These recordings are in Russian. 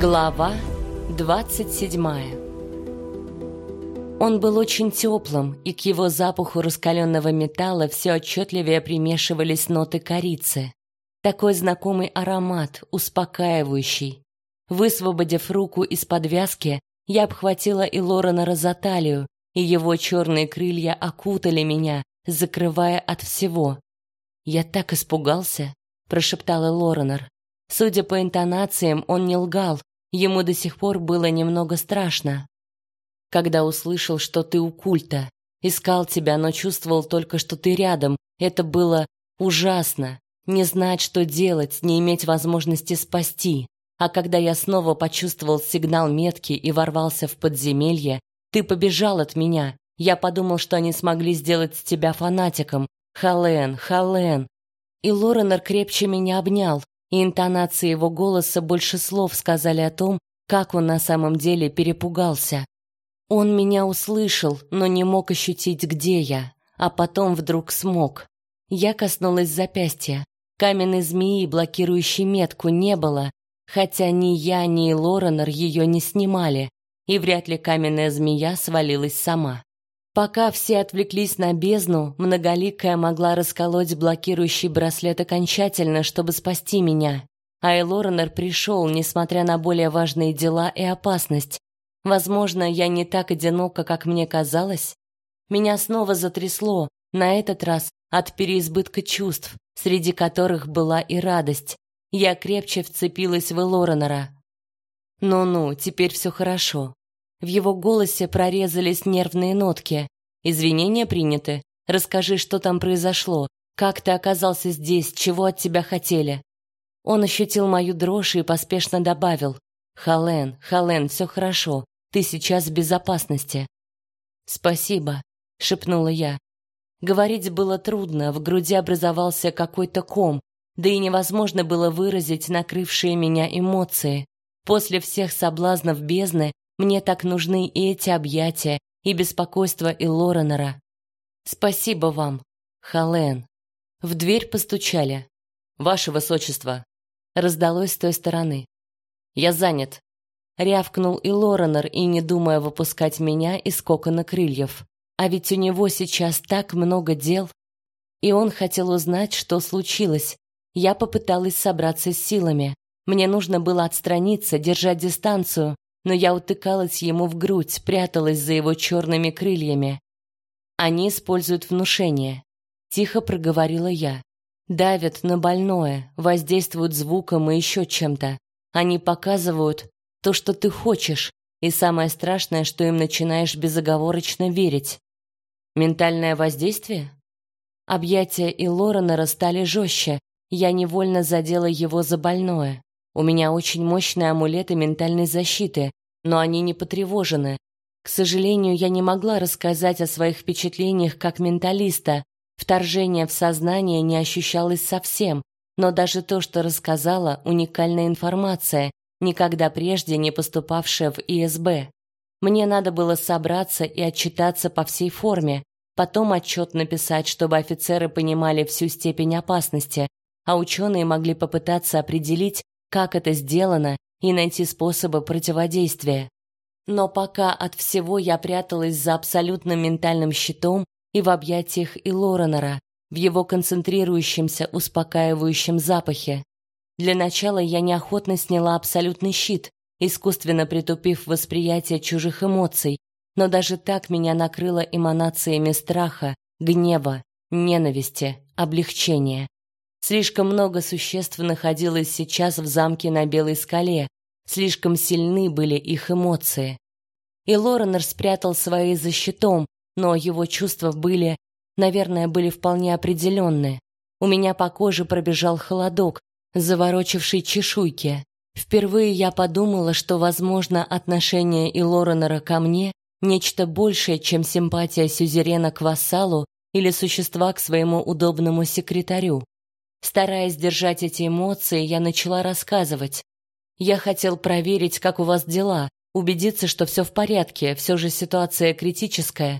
Глава 27 Он был очень теплым, и к его запаху раскаленного металла все отчетливее примешивались ноты корицы. Такой знакомый аромат, успокаивающий. Высвободив руку из подвязки, я обхватила и Лорена за и его черные крылья окутали меня, закрывая от всего. «Я так испугался», — прошептала Лоренор. Судя по интонациям, он не лгал, Ему до сих пор было немного страшно. Когда услышал, что ты у культа, искал тебя, но чувствовал только, что ты рядом. Это было ужасно. Не знать, что делать, не иметь возможности спасти. А когда я снова почувствовал сигнал метки и ворвался в подземелье, ты побежал от меня. Я подумал, что они смогли сделать тебя фанатиком. Хален, Хален. И Лоренор крепче меня обнял, и интонации его голоса больше слов сказали о том, как он на самом деле перепугался. Он меня услышал, но не мог ощутить, где я, а потом вдруг смог. Я коснулась запястья. Каменной змеи, блокирующей метку, не было, хотя ни я, ни Лоренор ее не снимали, и вряд ли каменная змея свалилась сама. Пока все отвлеклись на бездну, многоликая могла расколоть блокирующий браслет окончательно, чтобы спасти меня. А Элоренер пришел, несмотря на более важные дела и опасность. Возможно, я не так одинока, как мне казалось. Меня снова затрясло, на этот раз от переизбытка чувств, среди которых была и радость. Я крепче вцепилась в Элоренера. «Ну-ну, теперь все хорошо. В его голосе прорезались нервные нотки. Извинения приняты. Расскажи, что там произошло. Как ты оказался здесь? Чего от тебя хотели? Он ощутил мою дрожь и поспешно добавил: "Хален, Хален, все хорошо. Ты сейчас в безопасности". "Спасибо", шепнула я. Говорить было трудно, в груди образовался какой-то ком, да и невозможно было выразить накрывшие меня эмоции. После всех соблазнов бездны мне так нужны и эти объятия, и беспокойство и Лоренера. Спасибо вам, Хален. В дверь постучали. Ваше высочество, раздалось с той стороны. Я занят. Рявкнул и Лоренер, и не думая выпускать меня из кокона крыльев. А ведь у него сейчас так много дел. И он хотел узнать, что случилось. Я попыталась собраться с силами. Мне нужно было отстраниться, держать дистанцию, но я утыкалась ему в грудь, пряталась за его черными крыльями. Они используют внушение, тихо проговорила я. Давят на больное, воздействуют звуком и еще чем-то. Они показывают то, что ты хочешь, и самое страшное, что им начинаешь безоговорочно верить. Ментальное воздействие? Объятия и Лоренера стали жестче. Я невольно задела его за больное. У меня очень мощные амулеты ментальной защиты, но они не потревожены. К сожалению, я не могла рассказать о своих впечатлениях как менталиста. Вторжение в сознание не ощущалось совсем, но даже то, что рассказала, уникальная информация, никогда прежде не поступавшая в ИСБ. Мне надо было собраться и отчитаться по всей форме, потом отчет написать, чтобы офицеры понимали всю степень опасности, а ученые могли попытаться определить, как это сделано, и найти способы противодействия. Но пока от всего я пряталась за абсолютным ментальным щитом и в объятиях и Лоренера, в его концентрирующемся, успокаивающем запахе. Для начала я неохотно сняла абсолютный щит, искусственно притупив восприятие чужих эмоций, но даже так меня накрыло эманациями страха, гнева, ненависти, облегчения. Слишком много существ находилось сейчас в замке на Белой скале, слишком сильны были их эмоции. И Лоренер спрятал свои за щитом, но его чувства были, наверное, были вполне определенные. У меня по коже пробежал холодок, заворочивший чешуйки. Впервые я подумала, что, возможно, отношение и Лоренера ко мне нечто большее, чем симпатия сюзерена к вассалу или существа к своему удобному секретарю. Стараясь держать эти эмоции, я начала рассказывать. Я хотел проверить, как у вас дела, убедиться, что все в порядке, все же ситуация критическая.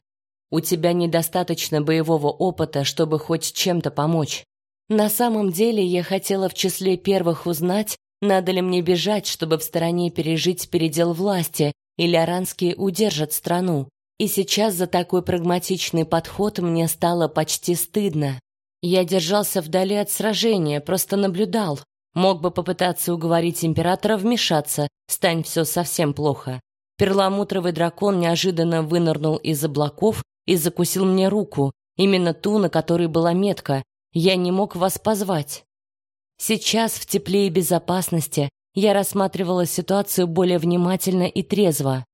У тебя недостаточно боевого опыта, чтобы хоть чем-то помочь. На самом деле, я хотела в числе первых узнать, Надо ли мне бежать, чтобы в стороне пережить передел власти, или аранские удержат страну? И сейчас за такой прагматичный подход мне стало почти стыдно. Я держался вдали от сражения, просто наблюдал. Мог бы попытаться уговорить императора вмешаться, стань все совсем плохо. Перламутровый дракон неожиданно вынырнул из облаков и закусил мне руку, именно ту, на которой была метка. Я не мог вас позвать. Сейчас в тепле и безопасности я рассматривала ситуацию более внимательно и трезво.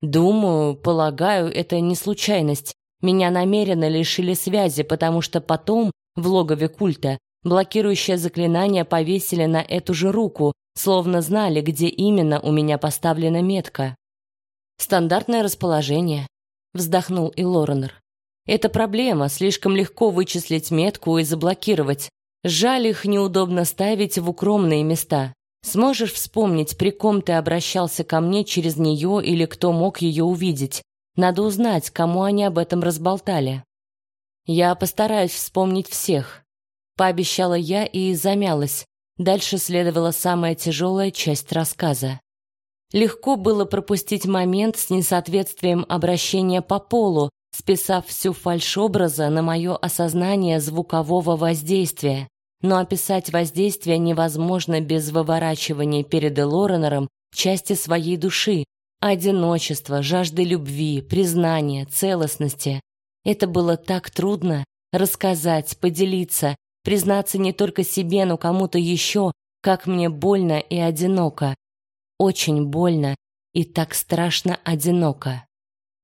Думаю, полагаю, это не случайность. Меня намеренно лишили связи, потому что потом в логове культа блокирующее заклинание повесили на эту же руку, словно знали, где именно у меня поставлена метка. Стандартное расположение, вздохнул и Лоренор. Это проблема, слишком легко вычислить метку и заблокировать. Жаль, их неудобно ставить в укромные места. Сможешь вспомнить, при ком ты обращался ко мне через нее или кто мог ее увидеть? Надо узнать, кому они об этом разболтали. Я постараюсь вспомнить всех, пообещала я и замялась. Дальше следовала самая тяжелая часть рассказа. Легко было пропустить момент с несоответствием обращения по полу, списав всю фальшь образа на мое осознание звукового воздействия. Но описать воздействие невозможно без выворачивания перед Элоренером части своей души, одиночества, жажды любви, признания, целостности. Это было так трудно рассказать, поделиться, признаться не только себе, но кому-то еще, как мне больно и одиноко. Очень больно и так страшно одиноко.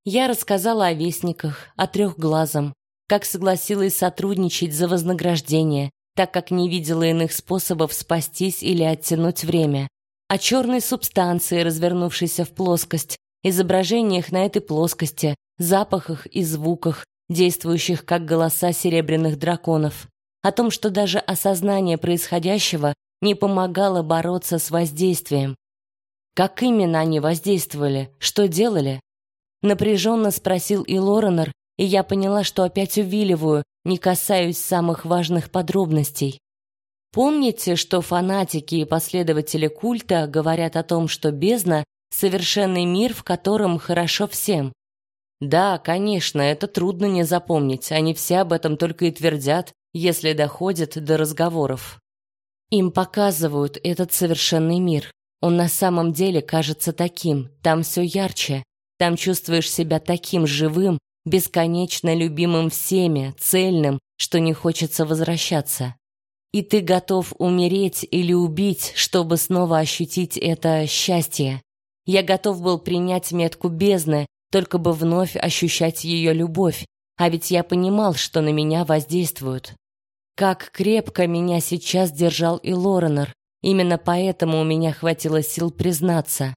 Я рассказала о вестниках, о трехглазом, как согласилась сотрудничать за вознаграждение, так как не видела иных способов спастись или оттянуть время, о черной субстанции, развернувшейся в плоскость, изображениях на этой плоскости, запахах и звуках, действующих как голоса серебряных драконов, о том, что даже осознание происходящего не помогало бороться с воздействием. Как именно они воздействовали, что делали? Напряженно спросил и Лоренор, и я поняла, что опять увиливаю, не касаюсь самых важных подробностей. Помните, что фанатики и последователи культа говорят о том, что бездна — совершенный мир, в котором хорошо всем? Да, конечно, это трудно не запомнить, они все об этом только и твердят, если доходит до разговоров. Им показывают этот совершенный мир. Он на самом деле кажется таким, там все ярче, там чувствуешь себя таким живым, бесконечно любимым всеми, цельным, что не хочется возвращаться. И ты готов умереть или убить, чтобы снова ощутить это счастье. Я готов был принять метку бездны, только бы вновь ощущать ее любовь, а ведь я понимал, что на меня воздействуют. Как крепко меня сейчас держал и Лоренор. Именно поэтому у меня хватило сил признаться.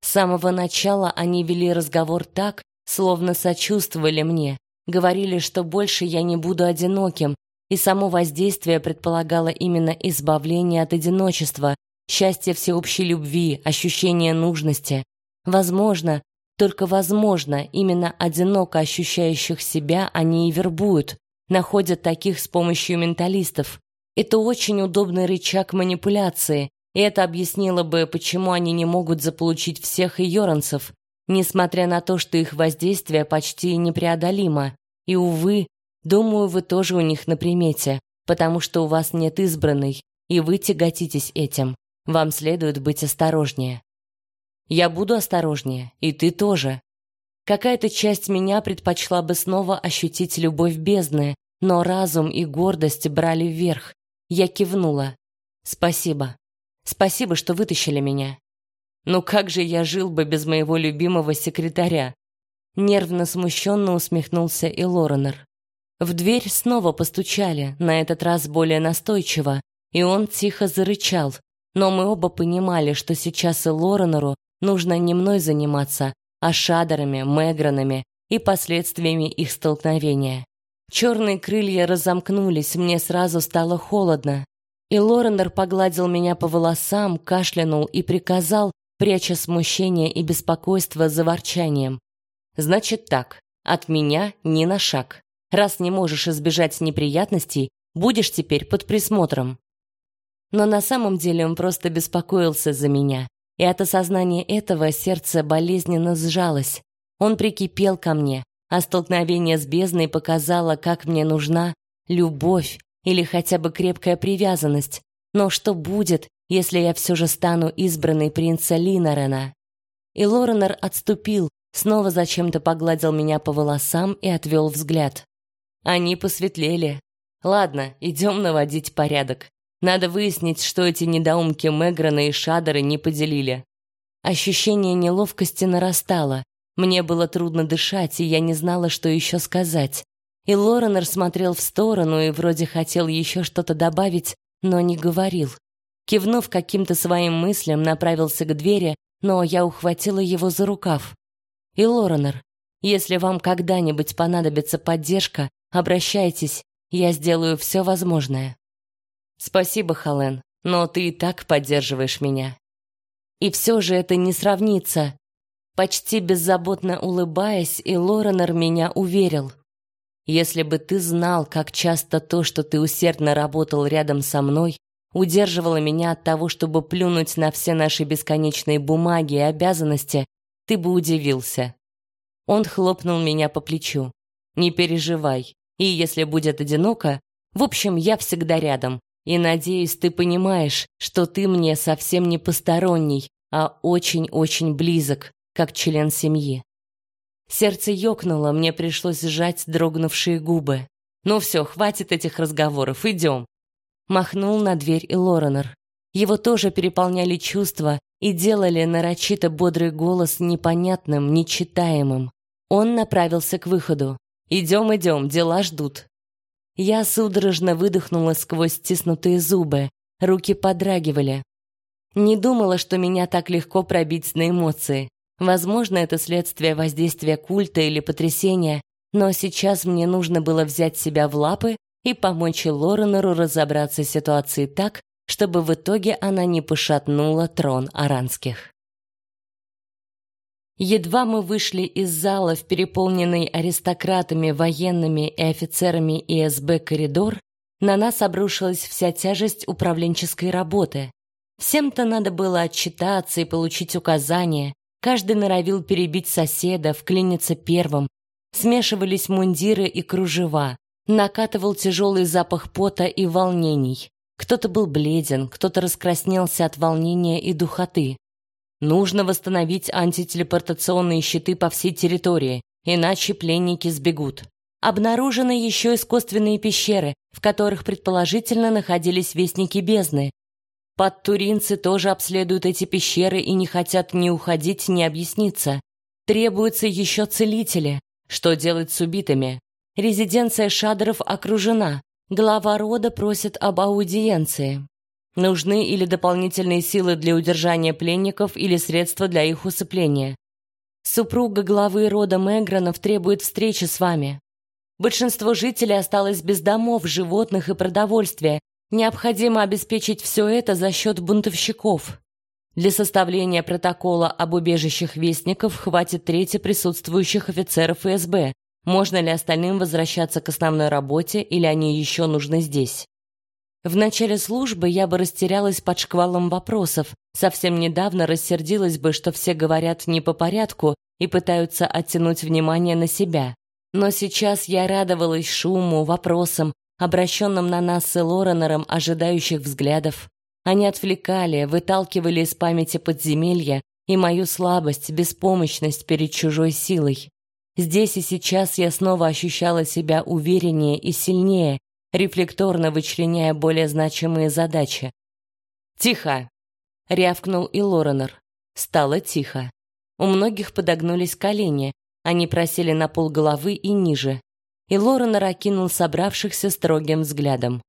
С самого начала они вели разговор так, словно сочувствовали мне, говорили, что больше я не буду одиноким, и само воздействие предполагало именно избавление от одиночества, счастье всеобщей любви, ощущение нужности. Возможно, только возможно, именно одиноко ощущающих себя они и вербуют, находят таких с помощью менталистов. Это очень удобный рычаг манипуляции, и это объяснило бы, почему они не могут заполучить всех йоранцев, несмотря на то, что их воздействие почти непреодолимо. И, увы, думаю, вы тоже у них на примете, потому что у вас нет избранной, и вы тяготитесь этим. Вам следует быть осторожнее. Я буду осторожнее, и ты тоже. Какая-то часть меня предпочла бы снова ощутить любовь бездны, но разум и гордость брали вверх. Я кивнула. Спасибо. Спасибо, что вытащили меня. Ну как же я жил бы без моего любимого секретаря? Нервно смущенно усмехнулся и Лоренор. В дверь снова постучали, на этот раз более настойчиво, и он тихо зарычал. Но мы оба понимали, что сейчас и Лоренору нужно не мной заниматься, а шадерами, мегранами и последствиями их столкновения. Черные крылья разомкнулись, мне сразу стало холодно. И Лоренор погладил меня по волосам, кашлянул и приказал, пряча смущение и беспокойство за ворчанием. «Значит так, от меня ни на шаг. Раз не можешь избежать неприятностей, будешь теперь под присмотром». Но на самом деле он просто беспокоился за меня, и от осознания этого сердце болезненно сжалось. Он прикипел ко мне, а столкновение с бездной показало, как мне нужна любовь или хотя бы крепкая привязанность. Но что будет, если я все же стану избранной принца Линорена? И Лоренор отступил, снова зачем-то погладил меня по волосам и отвел взгляд. Они посветлели. Ладно, идем наводить порядок. Надо выяснить, что эти недоумки Меграна и Шадеры не поделили. Ощущение неловкости нарастало. Мне было трудно дышать, и я не знала, что еще сказать. И Лоренор смотрел в сторону и вроде хотел еще что-то добавить, но не говорил. Кивнув каким-то своим мыслям, направился к двери, но я ухватила его за рукав. И Лоренор, если вам когда-нибудь понадобится поддержка, обращайтесь, я сделаю все возможное. Спасибо, Хален, но ты и так поддерживаешь меня. И все же это не сравнится. Почти беззаботно улыбаясь, и Лоренор меня уверил. Если бы ты знал, как часто то, что ты усердно работал рядом со мной, удерживало меня от того, чтобы плюнуть на все наши бесконечные бумаги и обязанности, ты бы удивился. Он хлопнул меня по плечу. Не переживай. И если будет одиноко, в общем, я всегда рядом. И надеюсь, ты понимаешь, что ты мне совсем не посторонний, а очень-очень близок, как член семьи. Сердце ёкнуло, мне пришлось сжать дрогнувшие губы. Ну все, хватит этих разговоров, идем. Махнул на дверь и Лоренор. Его тоже переполняли чувства и делали нарочито бодрый голос непонятным, нечитаемым. Он направился к выходу. «Идем, идем, дела ждут». Я судорожно выдохнула сквозь стиснутые зубы, руки подрагивали. Не думала, что меня так легко пробить на эмоции. Возможно, это следствие воздействия культа или потрясения, но сейчас мне нужно было взять себя в лапы и помочь Лоренору разобраться с ситуацией так, чтобы в итоге она не пошатнула трон аранских. Едва мы вышли из зала в переполненный аристократами, военными и офицерами ИСБ коридор, на нас обрушилась вся тяжесть управленческой работы. Всем-то надо было отчитаться и получить указания. Каждый норовил перебить соседа, вклиниться первым. Смешивались мундиры и кружева. Накатывал тяжелый запах пота и волнений. Кто-то был бледен, кто-то раскраснелся от волнения и духоты. Нужно восстановить антителепортационные щиты по всей территории, иначе пленники сбегут. Обнаружены еще искусственные пещеры, в которых предположительно находились вестники бездны. Подтуринцы тоже обследуют эти пещеры и не хотят ни уходить, ни объясниться. Требуются еще целители. Что делать с убитыми? Резиденция Шадеров окружена. Глава рода просит об аудиенции. Нужны или дополнительные силы для удержания пленников, или средства для их усыпления. Супруга главы рода Мегранов требует встречи с вами. Большинство жителей осталось без домов, животных и продовольствия. Необходимо обеспечить все это за счет бунтовщиков. Для составления протокола об убежищах вестников хватит трети присутствующих офицеров ФСБ. Можно ли остальным возвращаться к основной работе или они еще нужны здесь? В начале службы я бы растерялась под шквалом вопросов, совсем недавно рассердилась бы, что все говорят не по порядку и пытаются оттянуть внимание на себя. Но сейчас я радовалась шуму, вопросам, обращенным на нас с Лоренером ожидающих взглядов. Они отвлекали, выталкивали из памяти подземелья и мою слабость, беспомощность перед чужой силой. Здесь и сейчас я снова ощущала себя увереннее и сильнее, рефлекторно вычленяя более значимые задачи. «Тихо!» — рявкнул и Лоренор. Стало тихо. У многих подогнулись колени, они просели на пол головы и ниже. И Лоренор окинул собравшихся строгим взглядом.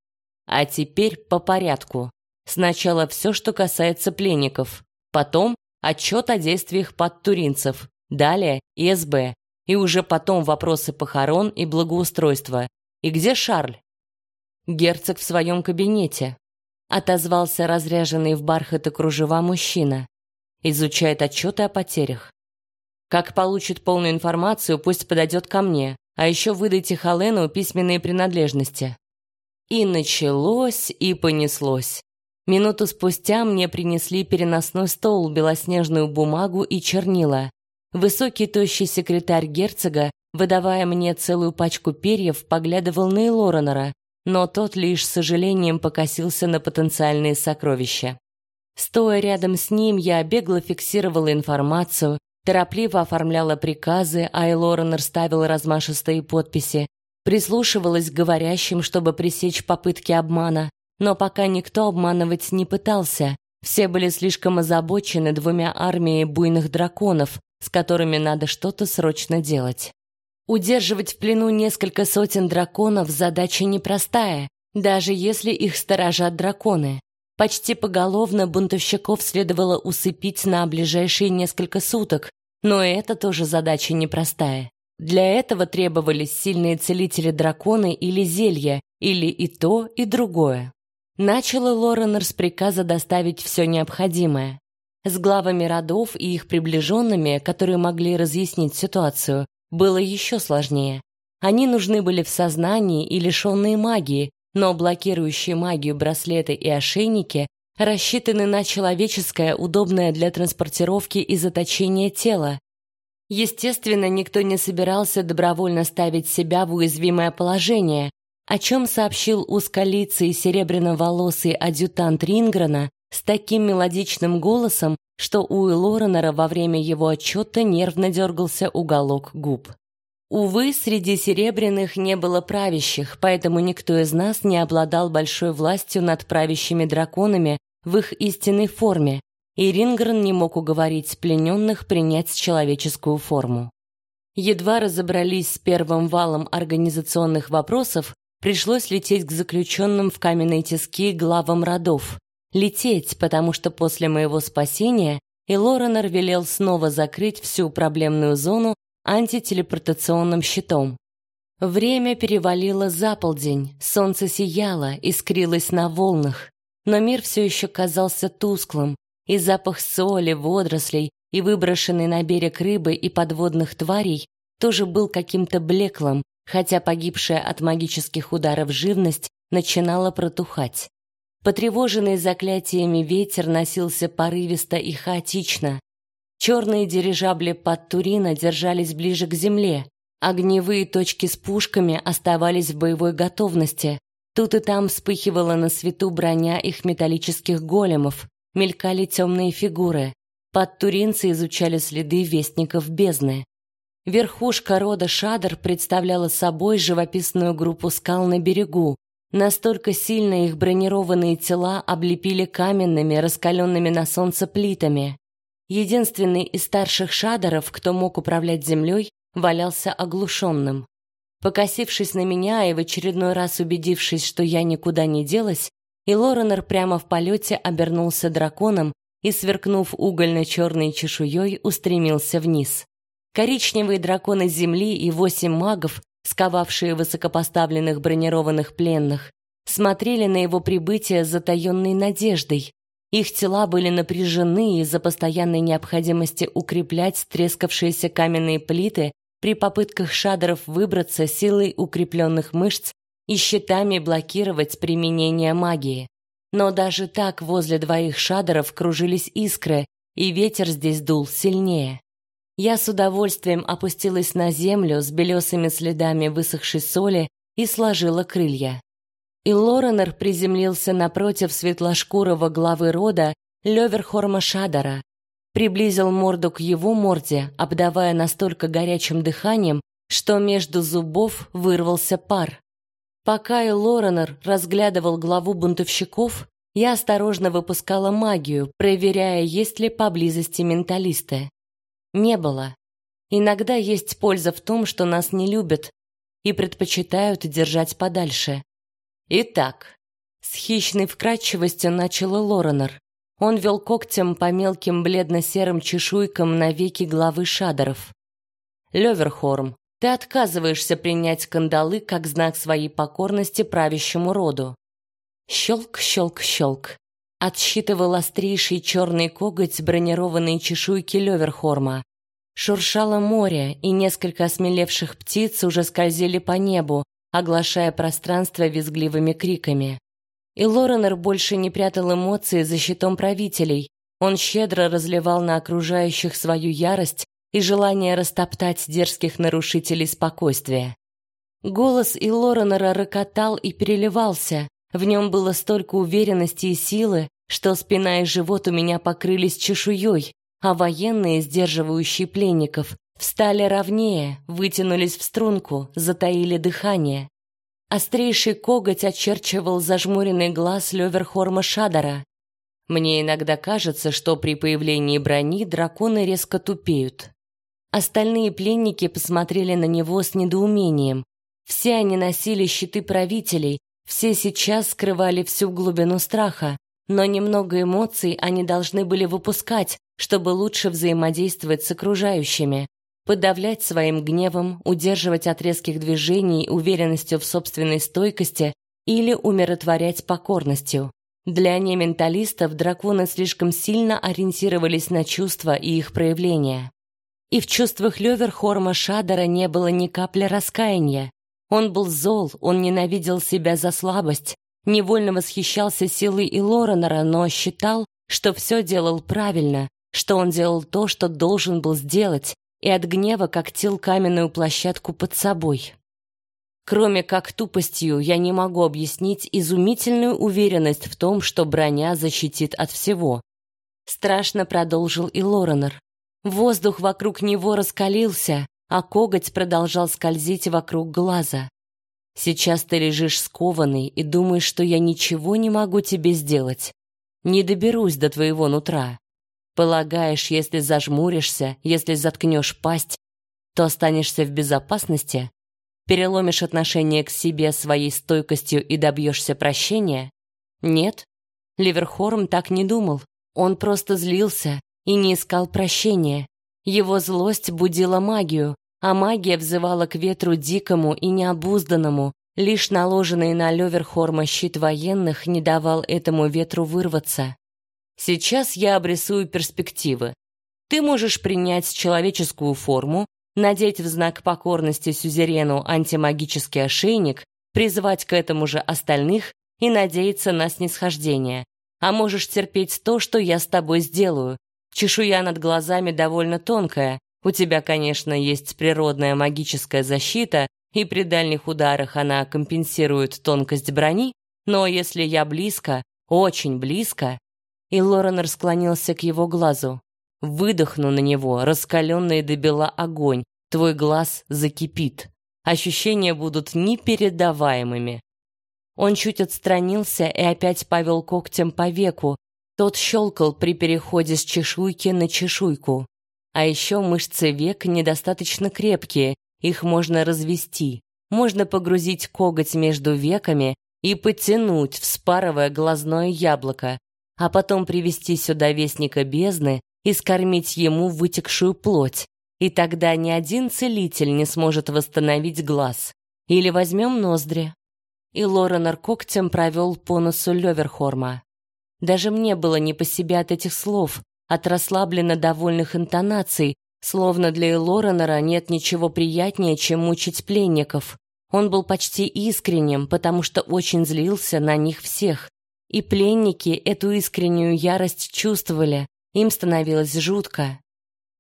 «А теперь по порядку. Сначала все, что касается пленников. Потом отчет о действиях подтуринцев. Далее ИСБ. И уже потом вопросы похорон и благоустройства. И где Шарль? Герцог в своем кабинете. Отозвался разряженный в бархат и кружева мужчина. Изучает отчеты о потерях. Как получит полную информацию, пусть подойдет ко мне, а еще выдайте Халену письменные принадлежности. И началось, и понеслось. Минуту спустя мне принесли переносной стол, белоснежную бумагу и чернила. Высокий тощий секретарь герцога, выдавая мне целую пачку перьев, поглядывал на Элоренера, но тот лишь с сожалением покосился на потенциальные сокровища. Стоя рядом с ним, я бегло фиксировала информацию, торопливо оформляла приказы, а Элоренер ставил размашистые подписи, прислушивалась к говорящим, чтобы пресечь попытки обмана, но пока никто обманывать не пытался. Все были слишком озабочены двумя армиями буйных драконов, с которыми надо что-то срочно делать. Удерживать в плену несколько сотен драконов задача непростая, даже если их сторожат драконы. Почти поголовно бунтовщиков следовало усыпить на ближайшие несколько суток, но это тоже задача непростая. Для этого требовались сильные целители драконы или зелья, или и то, и другое. Начал Лоренор с приказа доставить все необходимое. С главами родов и их приближенными, которые могли разъяснить ситуацию, было еще сложнее. Они нужны были в сознании и лишенные магии, но блокирующие магию браслеты и ошейники рассчитаны на человеческое, удобное для транспортировки и заточения тело. Естественно, никто не собирался добровольно ставить себя в уязвимое положение, о чем сообщил узколицый серебряноволосый адъютант Рингрена с таким мелодичным голосом, что у Элоренера во время его отчета нервно дергался уголок губ. Увы, среди серебряных не было правящих, поэтому никто из нас не обладал большой властью над правящими драконами в их истинной форме, и Рингрен не мог уговорить плененных принять человеческую форму. Едва разобрались с первым валом организационных вопросов, пришлось лететь к заключенным в каменные тиски главам родов. Лететь, потому что после моего спасения Элоренор велел снова закрыть всю проблемную зону антителепортационным щитом. Время перевалило за полдень, солнце сияло, искрилось на волнах, но мир все еще казался тусклым, и запах соли, водорослей и выброшенной на берег рыбы и подводных тварей тоже был каким-то блеклым, хотя погибшая от магических ударов живность начинала протухать. Потревоженный заклятиями ветер носился порывисто и хаотично, Черные дирижабли под Турино держались ближе к земле. Огневые точки с пушками оставались в боевой готовности. Тут и там вспыхивала на свету броня их металлических големов, мелькали темные фигуры. Подтуринцы изучали следы вестников бездны. Верхушка рода Шадр представляла собой живописную группу скал на берегу. Настолько сильно их бронированные тела облепили каменными, раскаленными на солнце плитами. Единственный из старших шадоров, кто мог управлять землей, валялся оглушенным. Покосившись на меня и в очередной раз убедившись, что я никуда не делась, и Лоренор прямо в полете обернулся драконом и, сверкнув угольно-черной чешуей, устремился вниз. Коричневые драконы земли и восемь магов, сковавшие высокопоставленных бронированных пленных, смотрели на его прибытие с затаенной надеждой, их тела были напряжены из-за постоянной необходимости укреплять трескавшиеся каменные плиты при попытках шадеров выбраться силой укрепленных мышц и щитами блокировать применение магии. Но даже так возле двоих шадеров кружились искры, и ветер здесь дул сильнее. Я с удовольствием опустилась на землю с белесыми следами высохшей соли и сложила крылья и Лоренер приземлился напротив светлошкурого главы рода Лёверхорма Шадара, приблизил морду к его морде, обдавая настолько горячим дыханием, что между зубов вырвался пар. Пока и Лоренер разглядывал главу бунтовщиков, я осторожно выпускала магию, проверяя, есть ли поблизости менталисты. Не было. Иногда есть польза в том, что нас не любят и предпочитают держать подальше. Итак, с хищной вкрадчивостью начал Лоренор. Он вел когтем по мелким бледно-серым чешуйкам на веки главы шадеров. Леверхорм, ты отказываешься принять кандалы как знак своей покорности правящему роду. Щелк, щелк, щелк. Отсчитывал острейший черный коготь бронированные чешуйки Леверхорма. Шуршало море, и несколько осмелевших птиц уже скользили по небу, оглашая пространство визгливыми криками. И Лоренер больше не прятал эмоции за щитом правителей. Он щедро разливал на окружающих свою ярость и желание растоптать дерзких нарушителей спокойствия. Голос и Лоренера рокотал и переливался. В нем было столько уверенности и силы, что спина и живот у меня покрылись чешуей, а военные, сдерживающие пленников, встали ровнее, вытянулись в струнку, затаили дыхание. Острейший коготь очерчивал зажмуренный глаз Лёверхорма Шадара. Мне иногда кажется, что при появлении брони драконы резко тупеют. Остальные пленники посмотрели на него с недоумением. Все они носили щиты правителей, все сейчас скрывали всю глубину страха, но немного эмоций они должны были выпускать, чтобы лучше взаимодействовать с окружающими, подавлять своим гневом, удерживать от резких движений уверенностью в собственной стойкости или умиротворять покорностью. Для нементалистов драконы слишком сильно ориентировались на чувства и их проявления. И в чувствах Лёверхорма Шадера не было ни капли раскаяния. Он был зол, он ненавидел себя за слабость, невольно восхищался силой и Лоренера, но считал, что все делал правильно, что он делал то, что должен был сделать, и от гнева когтил каменную площадку под собой. Кроме как тупостью, я не могу объяснить изумительную уверенность в том, что броня защитит от всего. Страшно продолжил и Лоренор. Воздух вокруг него раскалился, а коготь продолжал скользить вокруг глаза. Сейчас ты лежишь скованный и думаешь, что я ничего не могу тебе сделать. Не доберусь до твоего нутра. Полагаешь, если зажмуришься, если заткнешь пасть, то останешься в безопасности? переломишь отношение к себе своей стойкостью и добьешься прощения? Нет. Ливерхорм так не думал. Он просто злился и не искал прощения. Его злость будила магию, а магия взывала к ветру дикому и необузданному. Лишь наложенный на Леверхорма щит военных не давал этому ветру вырваться. Сейчас я обрисую перспективы. Ты можешь принять человеческую форму, надеть в знак покорности сюзерену антимагический ошейник, призвать к этому же остальных и надеяться на снисхождение. А можешь терпеть то, что я с тобой сделаю. Чешуя над глазами довольно тонкая. У тебя, конечно, есть природная магическая защита, и при дальних ударах она компенсирует тонкость брони, но если я близко, очень близко, и Лоренор склонился к его глазу. Выдохну на него, раскаленный до бела огонь. Твой глаз закипит. Ощущения будут непередаваемыми. Он чуть отстранился и опять повел когтем по веку. Тот щелкал при переходе с чешуйки на чешуйку. А еще мышцы век недостаточно крепкие, их можно развести. Можно погрузить коготь между веками и потянуть, вспарывая глазное яблоко, а потом привести сюда вестника бездны и скормить ему вытекшую плоть, и тогда ни один целитель не сможет восстановить глаз. Или возьмем ноздри. И Лоренор когтем провел по носу Леверхорма. Даже мне было не по себе от этих слов, от расслабленно довольных интонаций, словно для Лоренора нет ничего приятнее, чем мучить пленников. Он был почти искренним, потому что очень злился на них всех. И пленники эту искреннюю ярость чувствовали, им становилось жутко.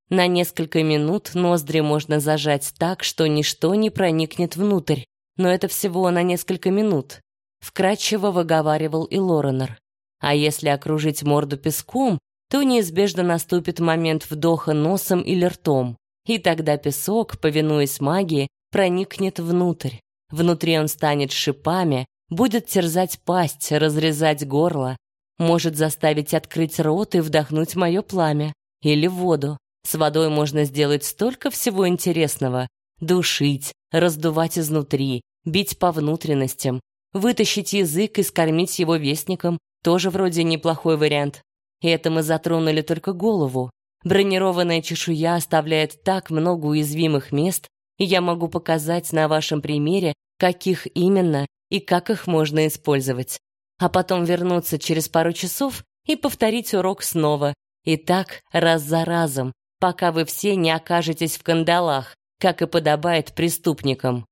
На несколько минут ноздри можно зажать так, что ничто не проникнет внутрь, но это всего на несколько минут. Вкратчиво выговаривал и Лоренор. А если окружить морду песком, то неизбежно наступит момент вдоха носом или ртом, и тогда песок, повинуясь магии, проникнет внутрь. Внутри он станет шипами, будет терзать пасть, разрезать горло, может заставить открыть рот и вдохнуть мое пламя. Или воду. С водой можно сделать столько всего интересного. Душить, раздувать изнутри, бить по внутренностям, вытащить язык и скормить его вестником. Тоже вроде неплохой вариант. И это мы затронули только голову. Бронированная чешуя оставляет так много уязвимых мест, и я могу показать на вашем примере, каких именно и как их можно использовать а потом вернуться через пару часов и повторить урок снова. И так раз за разом, пока вы все не окажетесь в кандалах, как и подобает преступникам.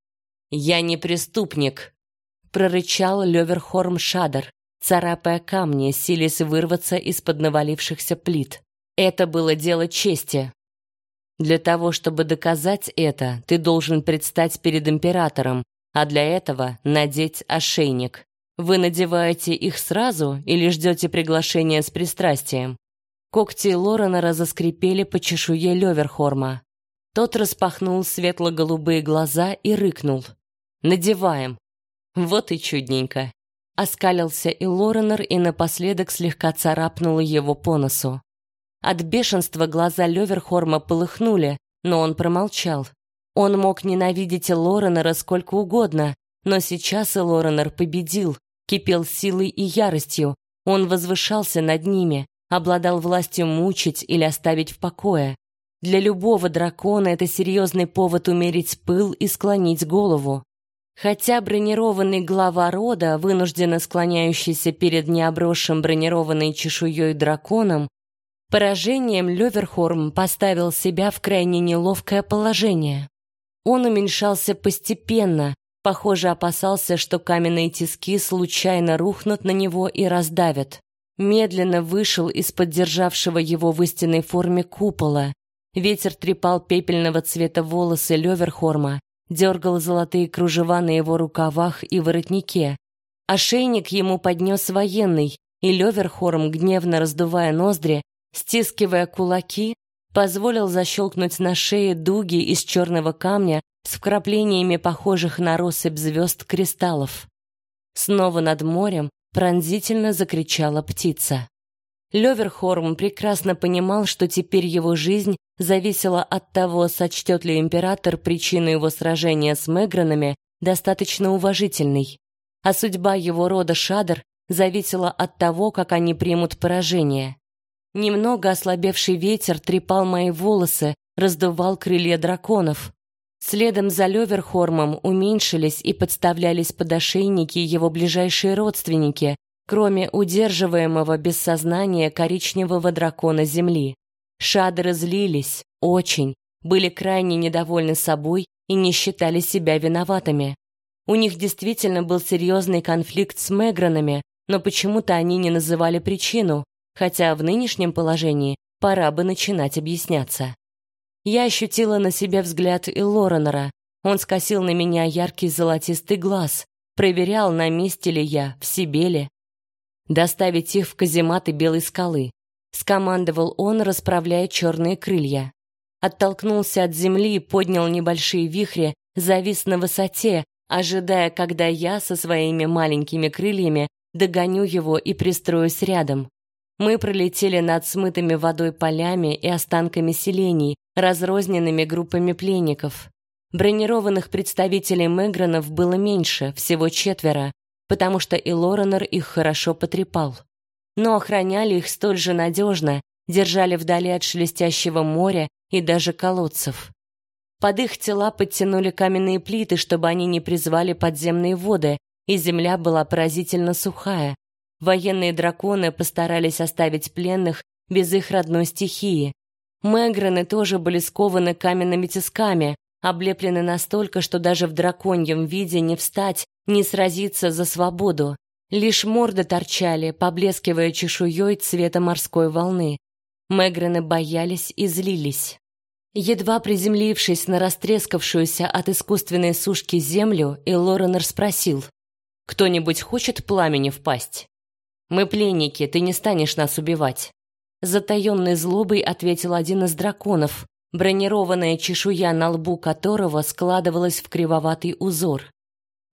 «Я не преступник», — прорычал Леверхорм Шадер. Царапая камни, силясь вырваться из-под навалившихся плит. Это было дело чести. Для того, чтобы доказать это, ты должен предстать перед императором, а для этого надеть ошейник. Вы надеваете их сразу или ждете приглашения с пристрастием? Когти Лорена разоскрипели по чешуе Леверхорма. Тот распахнул светло-голубые глаза и рыкнул. «Надеваем!» Вот и чудненько. Оскалился и Лоренор и напоследок слегка царапнул его по носу. От бешенства глаза Леверхорма полыхнули, но он промолчал. Он мог ненавидеть Лоренора сколько угодно, но сейчас и Лоренор победил, кипел силой и яростью. Он возвышался над ними, обладал властью мучить или оставить в покое. Для любого дракона это серьезный повод умерить пыл и склонить голову. Хотя бронированный глава рода, вынужденно склоняющийся перед необросшим бронированной чешуей драконом, поражением Леверхорм поставил себя в крайне неловкое положение. Он уменьшался постепенно, похоже, опасался, что каменные тиски случайно рухнут на него и раздавят. Медленно вышел из поддержавшего его в истинной форме купола. Ветер трепал пепельного цвета волосы Леверхорма, дергал золотые кружева на его рукавах и воротнике. Ошейник ему поднес военный, и Леверхорм, гневно раздувая ноздри, стискивая кулаки, позволил защелкнуть на шее дуги из черного камня с вкраплениями похожих на россыпь звезд кристаллов. Снова над морем пронзительно закричала птица. Леверхорм прекрасно понимал, что теперь его жизнь зависела от того, сочтет ли император причину его сражения с Мегранами достаточно уважительной, а судьба его рода Шадр зависела от того, как они примут поражение. Немного ослабевший ветер трепал мои волосы, раздувал крылья драконов. Следом за Леверхормом уменьшились и подставлялись под ошейники его ближайшие родственники, кроме удерживаемого без сознания коричневого дракона земли. Шадры злились, очень, были крайне недовольны собой и не считали себя виноватыми. У них действительно был серьезный конфликт с Мегранами, но почему-то они не называли причину, хотя в нынешнем положении пора бы начинать объясняться. Я ощутила на себе взгляд и Лоренора. Он скосил на меня яркий золотистый глаз, проверял, на месте ли я, в себе ли доставить их в казематы Белой скалы. Скомандовал он, расправляя черные крылья. Оттолкнулся от земли, поднял небольшие вихри, завис на высоте, ожидая, когда я со своими маленькими крыльями догоню его и пристроюсь рядом. Мы пролетели над смытыми водой полями и останками селений, разрозненными группами пленников. Бронированных представителей Мегранов было меньше, всего четверо, потому что и Лоренор их хорошо потрепал. Но охраняли их столь же надежно, держали вдали от шелестящего моря и даже колодцев. Под их тела подтянули каменные плиты, чтобы они не призвали подземные воды, и земля была поразительно сухая. Военные драконы постарались оставить пленных без их родной стихии. Меграны тоже были скованы каменными тисками, облеплены настолько, что даже в драконьем виде не встать, не сразиться за свободу. Лишь морды торчали, поблескивая чешуей цвета морской волны. Мегрены боялись и злились. Едва приземлившись на растрескавшуюся от искусственной сушки землю, и Лоренор спросил, «Кто-нибудь хочет пламени впасть?» «Мы пленники, ты не станешь нас убивать». Затаенной злобой ответил один из драконов, бронированная чешуя на лбу которого складывалась в кривоватый узор.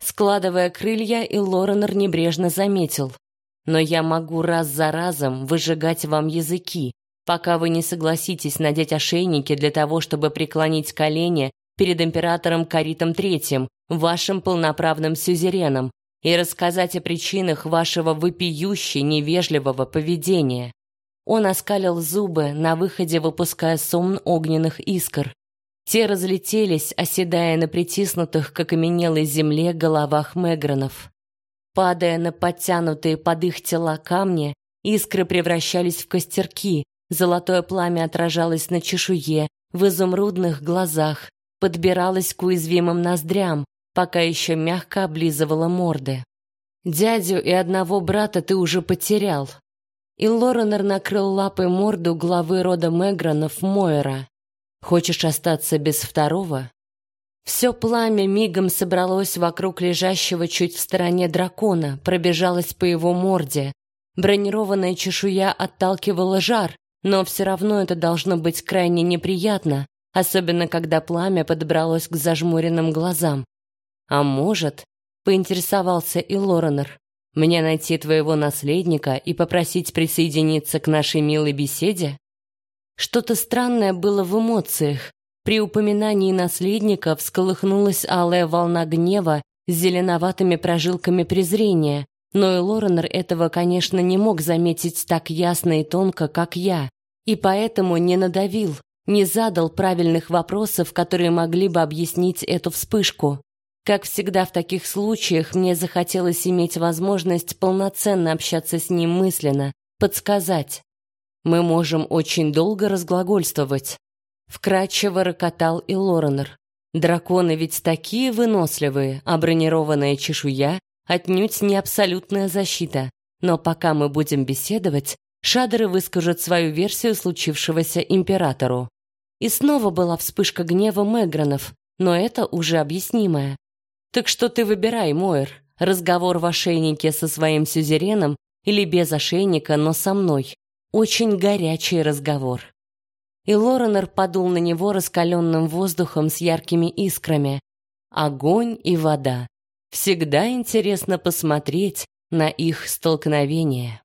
Складывая крылья, и Лоренор небрежно заметил. «Но я могу раз за разом выжигать вам языки, пока вы не согласитесь надеть ошейники для того, чтобы преклонить колени перед императором Каритом III, вашим полноправным сюзереном, и рассказать о причинах вашего вопиюще невежливого поведения». Он оскалил зубы, на выходе выпуская сом огненных искр. Те разлетелись, оседая на притиснутых к окаменелой земле головах мегранов. Падая на подтянутые под их тела камни, искры превращались в костерки, золотое пламя отражалось на чешуе, в изумрудных глазах, подбиралось к уязвимым ноздрям, пока еще мягко облизывало морды. Дядю и одного брата ты уже потерял. И Лоренор накрыл лапой морду главы рода Мегранов Мойера. Хочешь остаться без второго? Все пламя мигом собралось вокруг лежащего чуть в стороне дракона, пробежалось по его морде. Бронированная чешуя отталкивала жар, но все равно это должно быть крайне неприятно, особенно когда пламя подобралось к зажмуренным глазам. А может, поинтересовался и Лоренор, мне найти твоего наследника и попросить присоединиться к нашей милой беседе? Что-то странное было в эмоциях. При упоминании наследника всколыхнулась алая волна гнева с зеленоватыми прожилками презрения, но и Лоренор этого, конечно, не мог заметить так ясно и тонко, как я, и поэтому не надавил, не задал правильных вопросов, которые могли бы объяснить эту вспышку. Как всегда в таких случаях, мне захотелось иметь возможность полноценно общаться с ним мысленно, подсказать. Мы можем очень долго разглагольствовать. Вкратчиво рокотал и Лоренор. Драконы ведь такие выносливые, а бронированная чешуя отнюдь не абсолютная защита. Но пока мы будем беседовать, шадеры выскажут свою версию случившегося императору. И снова была вспышка гнева Мегранов, но это уже объяснимое. Так что ты выбирай, Мойер, разговор в ошейнике со своим сюзереном или без ошейника, но со мной. Очень горячий разговор. И Лоренор подул на него раскаленным воздухом с яркими искрами. Огонь и вода. Всегда интересно посмотреть на их столкновение.